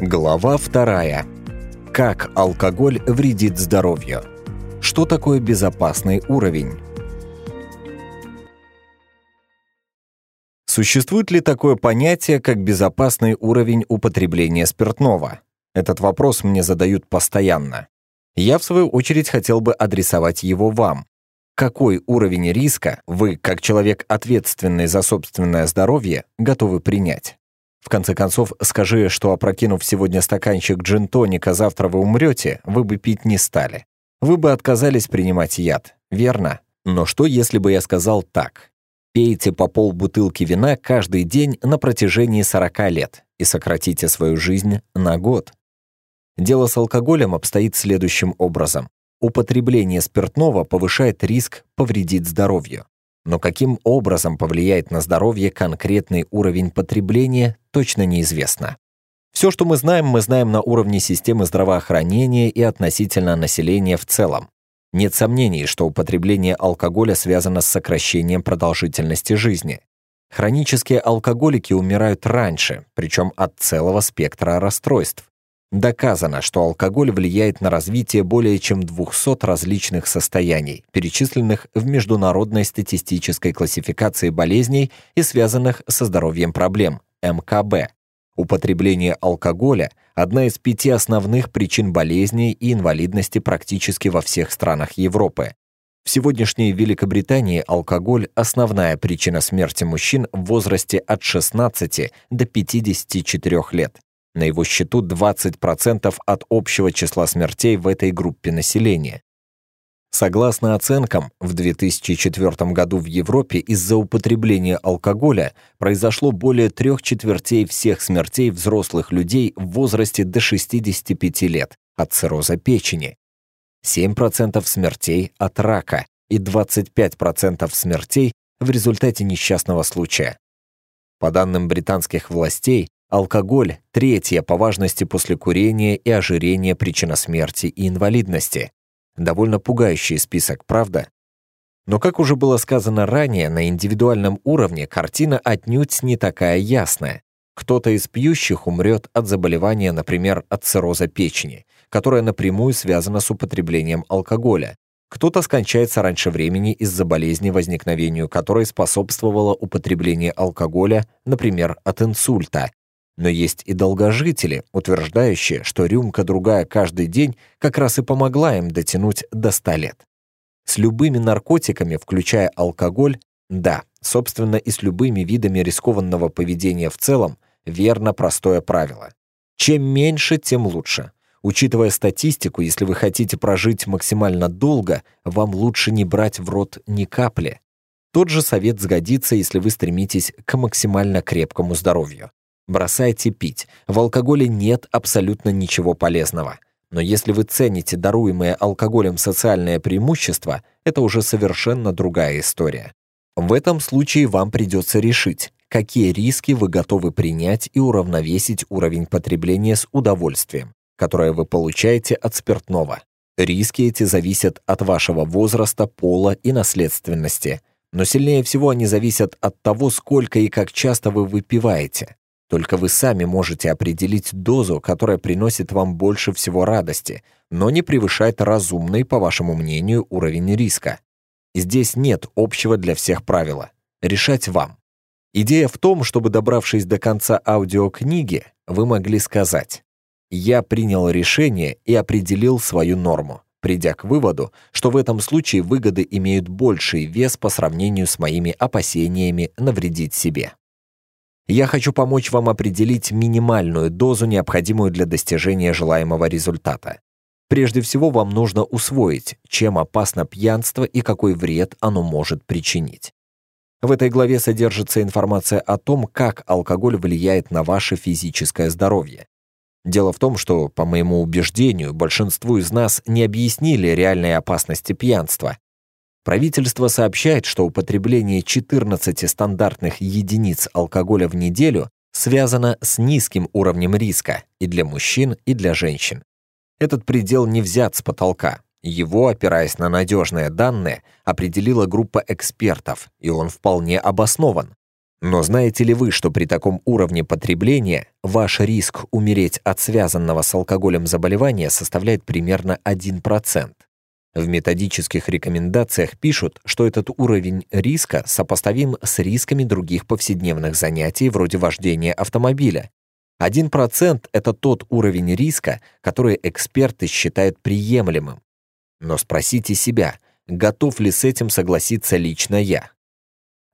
Глава вторая. Как алкоголь вредит здоровью. Что такое безопасный уровень? Существует ли такое понятие, как безопасный уровень употребления спиртного? Этот вопрос мне задают постоянно. Я, в свою очередь, хотел бы адресовать его вам. Какой уровень риска вы, как человек, ответственный за собственное здоровье, готовы принять? В конце концов, скажи, что опрокинув сегодня стаканчик джин-тоника, завтра вы умрете, вы бы пить не стали. Вы бы отказались принимать яд, верно? Но что, если бы я сказал так? Пейте по пол бутылки вина каждый день на протяжении 40 лет и сократите свою жизнь на год. Дело с алкоголем обстоит следующим образом. Употребление спиртного повышает риск повредить здоровью. Но каким образом повлияет на здоровье конкретный уровень потребления, точно неизвестно. Все, что мы знаем, мы знаем на уровне системы здравоохранения и относительно населения в целом. Нет сомнений, что употребление алкоголя связано с сокращением продолжительности жизни. Хронические алкоголики умирают раньше, причем от целого спектра расстройств. Доказано, что алкоголь влияет на развитие более чем 200 различных состояний, перечисленных в Международной статистической классификации болезней и связанных со здоровьем проблем, МКБ. Употребление алкоголя – одна из пяти основных причин болезней и инвалидности практически во всех странах Европы. В сегодняшней Великобритании алкоголь – основная причина смерти мужчин в возрасте от 16 до 54 лет. На его счету 20% от общего числа смертей в этой группе населения. Согласно оценкам, в 2004 году в Европе из-за употребления алкоголя произошло более трех четвертей всех смертей взрослых людей в возрасте до 65 лет от цирроза печени, 7% смертей от рака и 25% смертей в результате несчастного случая. По данным британских властей, Алкоголь – третья по важности после курения и ожирения причина смерти и инвалидности. Довольно пугающий список, правда? Но, как уже было сказано ранее, на индивидуальном уровне картина отнюдь не такая ясная. Кто-то из пьющих умрет от заболевания, например, от цирроза печени, которое напрямую связано с употреблением алкоголя. Кто-то скончается раньше времени из-за болезни, возникновению которой способствовало употребление алкоголя, например, от инсульта, но есть и долгожители, утверждающие, что рюмка-другая каждый день как раз и помогла им дотянуть до 100 лет. С любыми наркотиками, включая алкоголь, да, собственно, и с любыми видами рискованного поведения в целом, верно простое правило. Чем меньше, тем лучше. Учитывая статистику, если вы хотите прожить максимально долго, вам лучше не брать в рот ни капли. Тот же совет сгодится, если вы стремитесь к максимально крепкому здоровью. Бросайте пить. В алкоголе нет абсолютно ничего полезного. Но если вы цените даруемое алкоголем социальное преимущество, это уже совершенно другая история. В этом случае вам придется решить, какие риски вы готовы принять и уравновесить уровень потребления с удовольствием, которое вы получаете от спиртного. Риски эти зависят от вашего возраста, пола и наследственности, но сильнее всего они зависят от того, сколько и как часто вы выпиваете. Только вы сами можете определить дозу, которая приносит вам больше всего радости, но не превышает разумный, по вашему мнению, уровень риска. Здесь нет общего для всех правила. Решать вам. Идея в том, чтобы, добравшись до конца аудиокниги, вы могли сказать «Я принял решение и определил свою норму, придя к выводу, что в этом случае выгоды имеют больший вес по сравнению с моими опасениями навредить себе». Я хочу помочь вам определить минимальную дозу, необходимую для достижения желаемого результата. Прежде всего, вам нужно усвоить, чем опасно пьянство и какой вред оно может причинить. В этой главе содержится информация о том, как алкоголь влияет на ваше физическое здоровье. Дело в том, что, по моему убеждению, большинству из нас не объяснили реальной опасности пьянства, Правительство сообщает, что употребление 14 стандартных единиц алкоголя в неделю связано с низким уровнем риска и для мужчин, и для женщин. Этот предел не взят с потолка. Его, опираясь на надежные данные, определила группа экспертов, и он вполне обоснован. Но знаете ли вы, что при таком уровне потребления ваш риск умереть от связанного с алкоголем заболевания составляет примерно 1%? В методических рекомендациях пишут, что этот уровень риска сопоставим с рисками других повседневных занятий вроде вождения автомобиля. 1% — это тот уровень риска, который эксперты считают приемлемым. Но спросите себя, готов ли с этим согласиться лично я?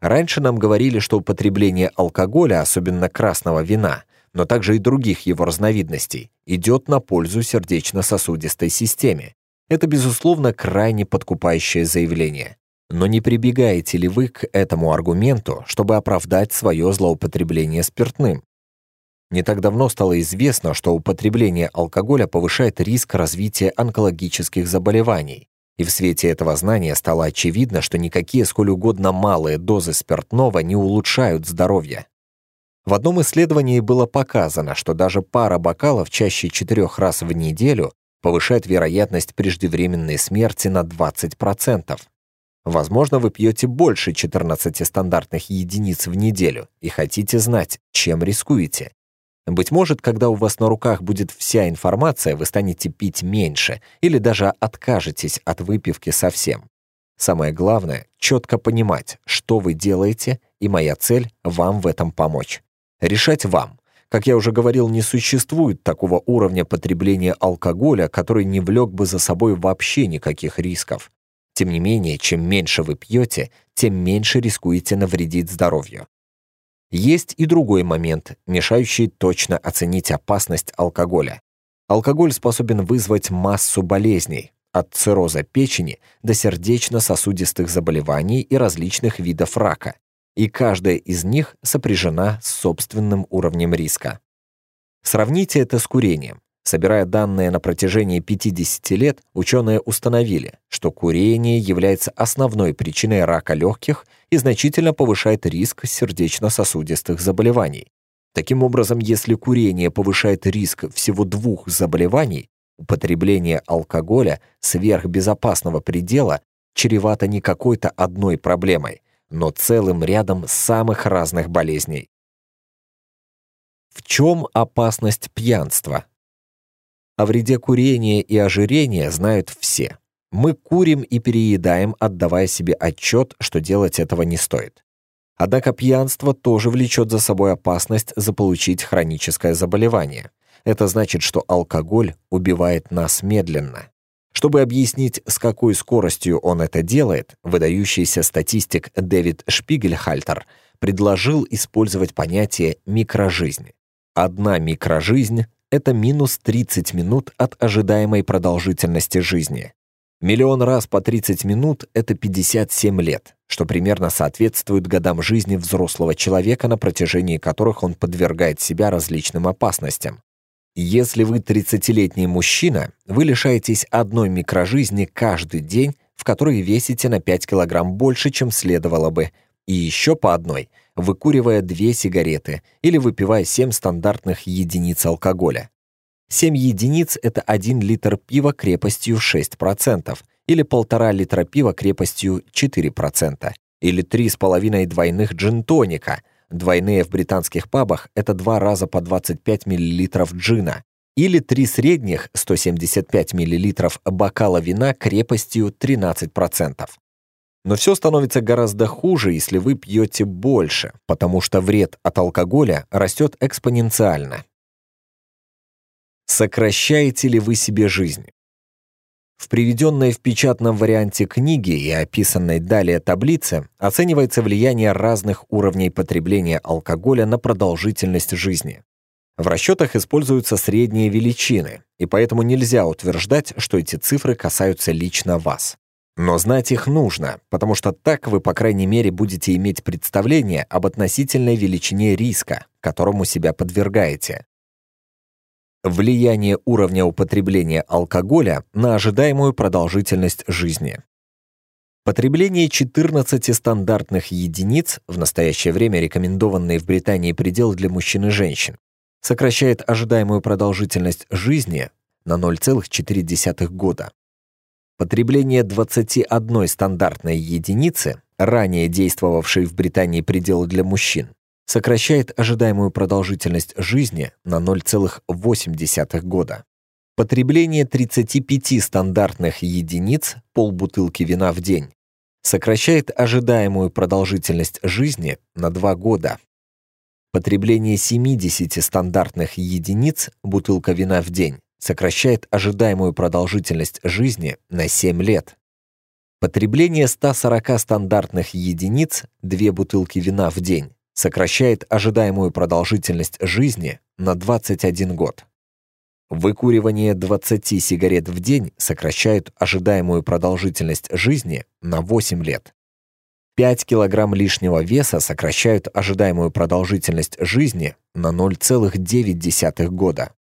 Раньше нам говорили, что употребление алкоголя, особенно красного вина, но также и других его разновидностей, идет на пользу сердечно-сосудистой системе. Это, безусловно, крайне подкупающее заявление. Но не прибегаете ли вы к этому аргументу, чтобы оправдать свое злоупотребление спиртным? Не так давно стало известно, что употребление алкоголя повышает риск развития онкологических заболеваний. И в свете этого знания стало очевидно, что никакие сколь угодно малые дозы спиртного не улучшают здоровье. В одном исследовании было показано, что даже пара бокалов чаще четырех раз в неделю повышает вероятность преждевременной смерти на 20%. Возможно, вы пьете больше 14 стандартных единиц в неделю и хотите знать, чем рискуете. Быть может, когда у вас на руках будет вся информация, вы станете пить меньше или даже откажетесь от выпивки совсем. Самое главное — четко понимать, что вы делаете, и моя цель — вам в этом помочь. Решать вам, как я уже говорил, не существует такого уровня потребления алкоголя, который не влек бы за собой вообще никаких рисков. Тем не менее, чем меньше вы пьете, тем меньше рискуете навредить здоровью. Есть и другой момент, мешающий точно оценить опасность алкоголя. Алкоголь способен вызвать массу болезней, от цирроза печени до сердечно-сосудистых заболеваний и различных видов рака и каждая из них сопряжена с собственным уровнем риска. Сравните это с курением. Собирая данные на протяжении 50 лет, ученые установили, что курение является основной причиной рака легких и значительно повышает риск сердечно-сосудистых заболеваний. Таким образом, если курение повышает риск всего двух заболеваний, употребление алкоголя сверх безопасного предела чревато не какой-то одной проблемой, но целым рядом самых разных болезней. В чем опасность пьянства? О вреде курения и ожирения знают все. Мы курим и переедаем, отдавая себе отчет, что делать этого не стоит. Однако пьянство тоже влечет за собой опасность заполучить хроническое заболевание. Это значит, что алкоголь убивает нас медленно. Чтобы объяснить, с какой скоростью он это делает, выдающийся статистик Дэвид Шпигельхальтер предложил использовать понятие «микрожизнь». Одна микрожизнь — это минус 30 минут от ожидаемой продолжительности жизни. Миллион раз по 30 минут — это 57 лет, что примерно соответствует годам жизни взрослого человека, на протяжении которых он подвергает себя различным опасностям, если вы 30-летний мужчина, вы лишаетесь одной микрожизни каждый день, в которой весите на 5 килограмм больше, чем следовало бы, и еще по одной, выкуривая две сигареты или выпивая 7 стандартных единиц алкоголя. 7 единиц — это 1 литр пива крепостью 6% или 1,5 литра пива крепостью 4% или 3,5 двойных джинтоника — Двойные в британских пабах – это два раза по 25 мл джина или три средних 175 мл бокала вина крепостью 13%. Но все становится гораздо хуже, если вы пьете больше, потому что вред от алкоголя растет экспоненциально. Сокращаете ли вы себе жизнь? В приведенной в печатном варианте книги и описанной далее таблице оценивается влияние разных уровней потребления алкоголя на продолжительность жизни. В расчетах используются средние величины, и поэтому нельзя утверждать, что эти цифры касаются лично вас. Но знать их нужно, потому что так вы, по крайней мере, будете иметь представление об относительной величине риска, которому себя подвергаете влияние уровня употребления алкоголя на ожидаемую продолжительность жизни. Потребление 14 стандартных единиц, в настоящее время рекомендованный в Британии предел для мужчин и женщин, сокращает ожидаемую продолжительность жизни на 0,4 года. Потребление 21 стандартной единицы, ранее действовавшей в Британии предел для мужчин, сокращает ожидаемую продолжительность жизни на 0,8 года. Потребление 35 стандартных единиц полбутылки вина в день сокращает ожидаемую продолжительность жизни на 2 года. Потребление 70 стандартных единиц бутылка вина в день сокращает ожидаемую продолжительность жизни на 7 лет. Потребление 140 стандартных единиц 2 бутылки вина в день сокращает ожидаемую продолжительность жизни на 21 год. Выкуривание 20 сигарет в день сокращает ожидаемую продолжительность жизни на 8 лет. 5 килограмм лишнего веса сокращают ожидаемую продолжительность жизни на 0,9 года.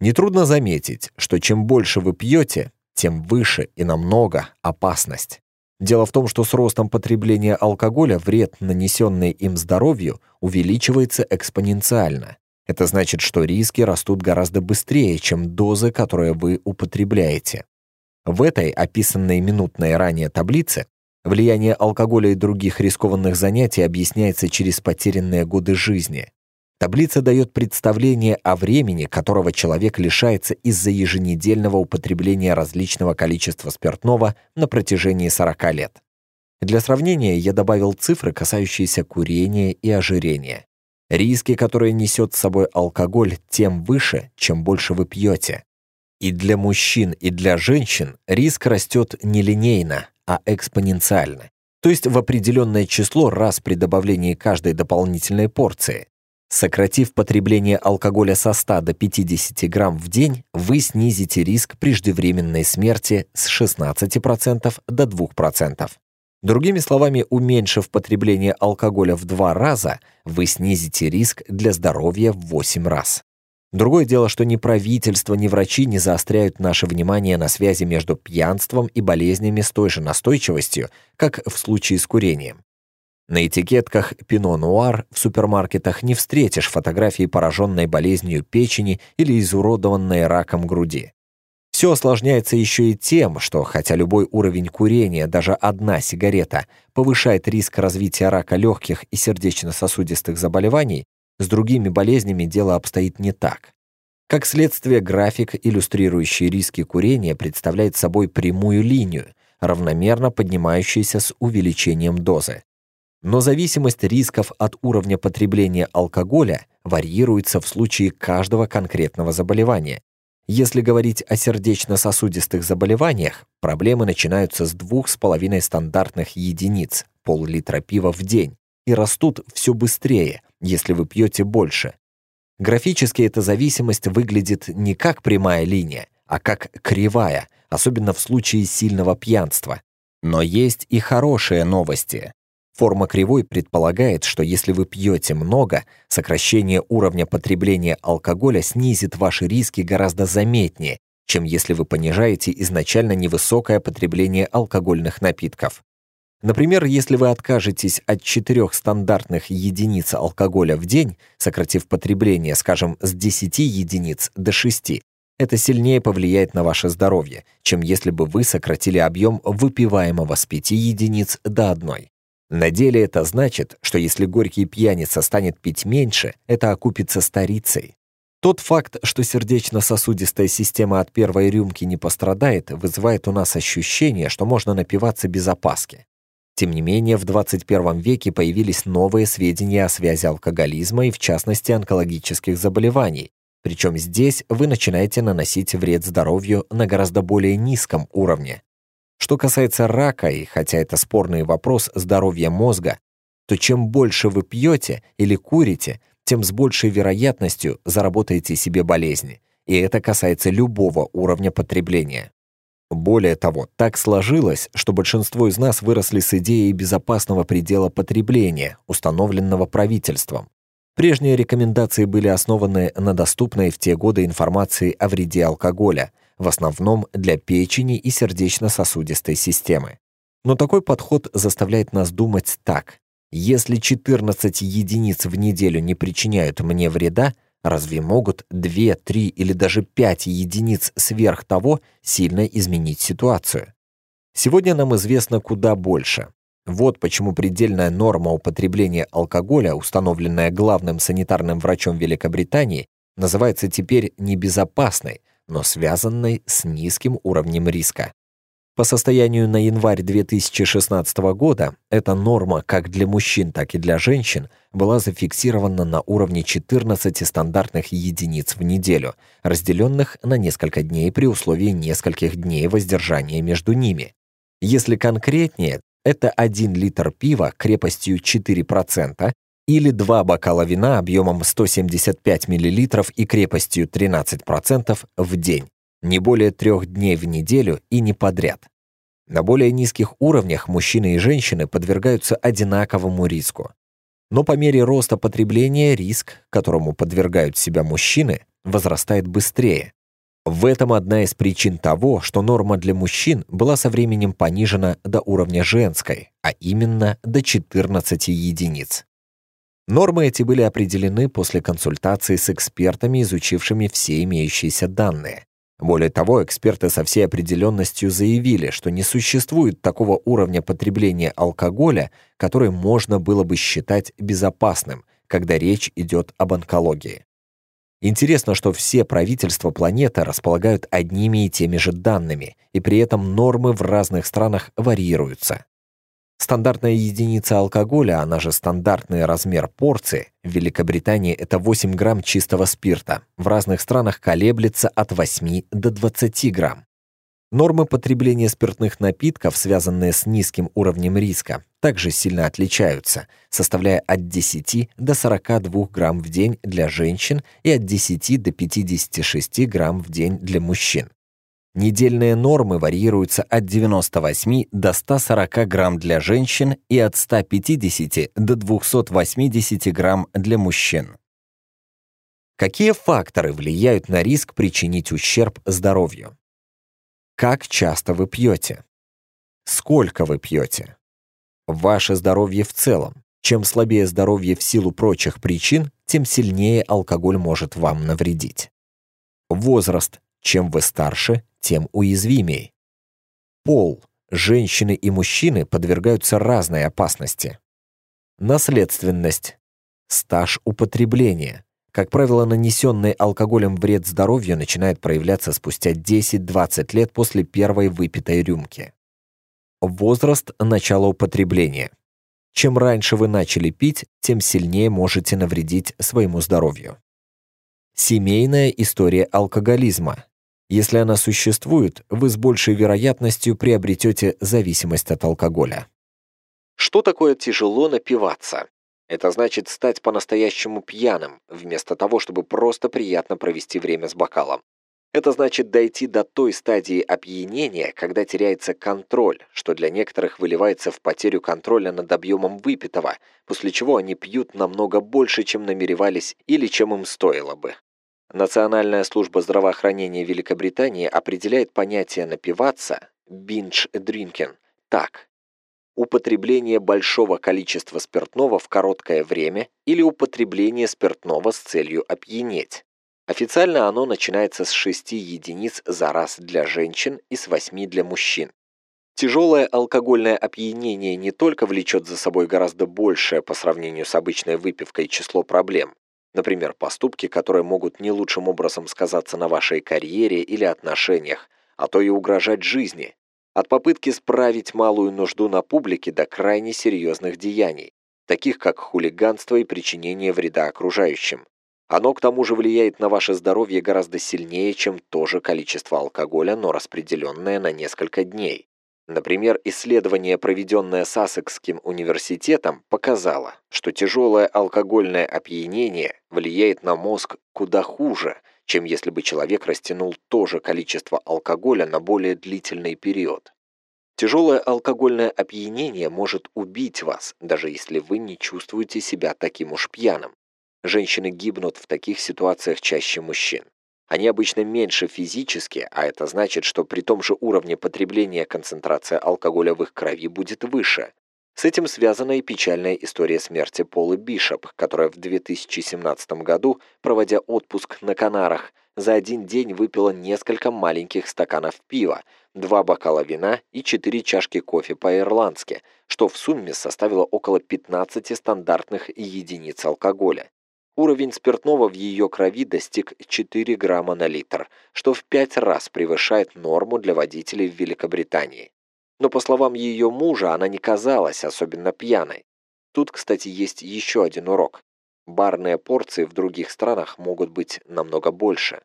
Нетрудно заметить, что чем больше вы пьете, тем выше и намного опасность. Дело в том, что с ростом потребления алкоголя вред, нанесенный им здоровью, увеличивается экспоненциально. Это значит, что риски растут гораздо быстрее, чем дозы, которые вы употребляете. В этой описанной минутной ранее таблице влияние алкоголя и других рискованных занятий объясняется через потерянные годы жизни. Таблица дает представление о времени, которого человек лишается из-за еженедельного употребления различного количества спиртного на протяжении 40 лет. Для сравнения я добавил цифры, касающиеся курения и ожирения. Риски, которые несет с собой алкоголь, тем выше, чем больше вы пьете. И для мужчин, и для женщин риск растет не линейно, а экспоненциально. То есть в определенное число раз при добавлении каждой дополнительной порции. Сократив потребление алкоголя со 100 до 50 грамм в день, вы снизите риск преждевременной смерти с 16% до 2%. Другими словами, уменьшив потребление алкоголя в два раза, вы снизите риск для здоровья в 8 раз. Другое дело, что ни правительство, ни врачи не заостряют наше внимание на связи между пьянством и болезнями с той же настойчивостью, как в случае с курением. На этикетках «Пино Нуар» в супермаркетах не встретишь фотографии пораженной болезнью печени или изуродованной раком груди. Все осложняется еще и тем, что хотя любой уровень курения, даже одна сигарета, повышает риск развития рака легких и сердечно-сосудистых заболеваний, с другими болезнями дело обстоит не так. Как следствие, график, иллюстрирующий риски курения, представляет собой прямую линию, равномерно поднимающуюся с увеличением дозы. Но зависимость рисков от уровня потребления алкоголя варьируется в случае каждого конкретного заболевания. Если говорить о сердечно-сосудистых заболеваниях, проблемы начинаются с 2,5 стандартных единиц пол-литра пива в день и растут все быстрее, если вы пьете больше. Графически эта зависимость выглядит не как прямая линия, а как кривая, особенно в случае сильного пьянства. Но есть и хорошие новости. Форма кривой предполагает, что если вы пьете много, сокращение уровня потребления алкоголя снизит ваши риски гораздо заметнее, чем если вы понижаете изначально невысокое потребление алкогольных напитков. Например, если вы откажетесь от четырех стандартных единиц алкоголя в день, сократив потребление, скажем, с 10 единиц до 6, это сильнее повлияет на ваше здоровье, чем если бы вы сократили объем выпиваемого с 5 единиц до 1. На деле это значит, что если горький пьяница станет пить меньше, это окупится старицей. Тот факт, что сердечно-сосудистая система от первой рюмки не пострадает, вызывает у нас ощущение, что можно напиваться без опаски. Тем не менее, в 21 веке появились новые сведения о связи алкоголизма и, в частности, онкологических заболеваний. Причем здесь вы начинаете наносить вред здоровью на гораздо более низком уровне, что касается рака, и хотя это спорный вопрос здоровья мозга, то чем больше вы пьете или курите, тем с большей вероятностью заработаете себе болезни. И это касается любого уровня потребления. Более того, так сложилось, что большинство из нас выросли с идеей безопасного предела потребления, установленного правительством. Прежние рекомендации были основаны на доступной в те годы информации о вреде алкоголя – в основном для печени и сердечно-сосудистой системы. Но такой подход заставляет нас думать так. Если 14 единиц в неделю не причиняют мне вреда, разве могут 2, 3 или даже 5 единиц сверх того сильно изменить ситуацию? Сегодня нам известно куда больше. Вот почему предельная норма употребления алкоголя, установленная главным санитарным врачом Великобритании, называется теперь небезопасной, но связанной с низким уровнем риска. По состоянию на январь 2016 года эта норма как для мужчин, так и для женщин была зафиксирована на уровне 14 стандартных единиц в неделю, разделенных на несколько дней при условии нескольких дней воздержания между ними. Если конкретнее, это 1 литр пива крепостью 4%, или два бокала вина объемом 175 мл и крепостью 13% в день, не более трех дней в неделю и не подряд. На более низких уровнях мужчины и женщины подвергаются одинаковому риску. Но по мере роста потребления риск, которому подвергают себя мужчины, возрастает быстрее. В этом одна из причин того, что норма для мужчин была со временем понижена до уровня женской, а именно до 14 единиц. Нормы эти были определены после консультации с экспертами, изучившими все имеющиеся данные. Более того, эксперты со всей определенностью заявили, что не существует такого уровня потребления алкоголя, который можно было бы считать безопасным, когда речь идет об онкологии. Интересно, что все правительства планеты располагают одними и теми же данными, и при этом нормы в разных странах варьируются. Стандартная единица алкоголя, она же стандартный размер порции, в Великобритании это 8 грамм чистого спирта. В разных странах колеблется от 8 до 20 грамм. Нормы потребления спиртных напитков, связанные с низким уровнем риска, также сильно отличаются, составляя от 10 до 42 грамм в день для женщин и от 10 до 56 грамм в день для мужчин. Недельные нормы варьируются от 98 до 140 грамм для женщин и от 150 до 280 грамм для мужчин. Какие факторы влияют на риск причинить ущерб здоровью? Как часто вы пьете? Сколько вы пьете? Ваше здоровье в целом. Чем слабее здоровье в силу прочих причин, тем сильнее алкоголь может вам навредить. Возраст чем вы старше, тем уязвимей. Пол, женщины и мужчины подвергаются разной опасности. Наследственность. Стаж употребления. Как правило, нанесенный алкоголем вред здоровью начинает проявляться спустя 10-20 лет после первой выпитой рюмки. Возраст начала употребления. Чем раньше вы начали пить, тем сильнее можете навредить своему здоровью. Семейная история алкоголизма. Если она существует, вы с большей вероятностью приобретете зависимость от алкоголя. Что такое тяжело напиваться? Это значит стать по-настоящему пьяным, вместо того, чтобы просто приятно провести время с бокалом. Это значит дойти до той стадии опьянения, когда теряется контроль, что для некоторых выливается в потерю контроля над объемом выпитого, после чего они пьют намного больше, чем намеревались или чем им стоило бы. Национальная служба здравоохранения Великобритании определяет понятие «напиваться» binge drinking так. Употребление большого количества спиртного в короткое время или употребление спиртного с целью опьянеть. Официально оно начинается с 6 единиц за раз для женщин и с 8 для мужчин. Тяжелое алкогольное опьянение не только влечет за собой гораздо большее по сравнению с обычной выпивкой число проблем, Например, поступки, которые могут не лучшим образом сказаться на вашей карьере или отношениях, а то и угрожать жизни. От попытки справить малую нужду на публике до крайне серьезных деяний, таких как хулиганство и причинение вреда окружающим. Оно к тому же влияет на ваше здоровье гораздо сильнее, чем то же количество алкоголя, но распределенное на несколько дней. Например, исследование, проведенное Сассекским университетом, показало, что тяжелое алкогольное опьянение влияет на мозг куда хуже, чем если бы человек растянул то же количество алкоголя на более длительный период. Тяжелое алкогольное опьянение может убить вас, даже если вы не чувствуете себя таким уж пьяным. Женщины гибнут в таких ситуациях чаще мужчин. Они обычно меньше физически, а это значит, что при том же уровне потребления концентрация алкоголя в их крови будет выше. С этим связана и печальная история смерти Полы Бишоп, которая в 2017 году, проводя отпуск на Канарах, за один день выпила несколько маленьких стаканов пива, два бокала вина и четыре чашки кофе по-ирландски, что в сумме составило около 15 стандартных единиц алкоголя. Уровень спиртного в ее крови достиг 4 грамма на литр, что в 5 раз превышает норму для водителей в Великобритании. Но, по словам ее мужа, она не казалась особенно пьяной. Тут, кстати, есть еще один урок. Барные порции в других странах могут быть намного больше.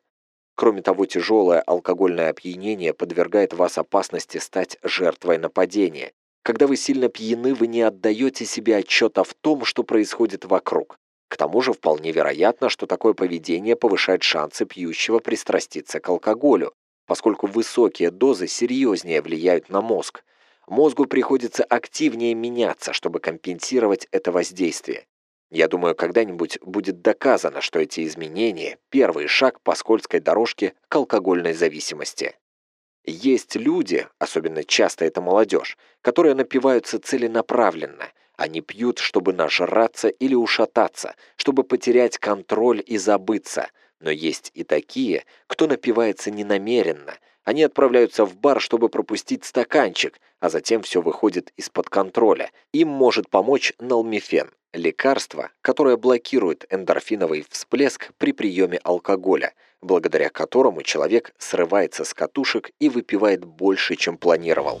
Кроме того, тяжелое алкогольное опьянение подвергает вас опасности стать жертвой нападения. Когда вы сильно пьяны, вы не отдаете себе отчета в том, что происходит вокруг. К тому же вполне вероятно, что такое поведение повышает шансы пьющего пристраститься к алкоголю, поскольку высокие дозы серьезнее влияют на мозг. Мозгу приходится активнее меняться, чтобы компенсировать это воздействие. Я думаю, когда-нибудь будет доказано, что эти изменения – первый шаг по скользкой дорожке к алкогольной зависимости. Есть люди, особенно часто это молодежь, которые напиваются целенаправленно – они пьют, чтобы нажраться или ушататься, чтобы потерять контроль и забыться. Но есть и такие, кто напивается ненамеренно. Они отправляются в бар, чтобы пропустить стаканчик, а затем все выходит из-под контроля. Им может помочь налмифен – лекарство, которое блокирует эндорфиновый всплеск при приеме алкоголя, благодаря которому человек срывается с катушек и выпивает больше, чем планировал.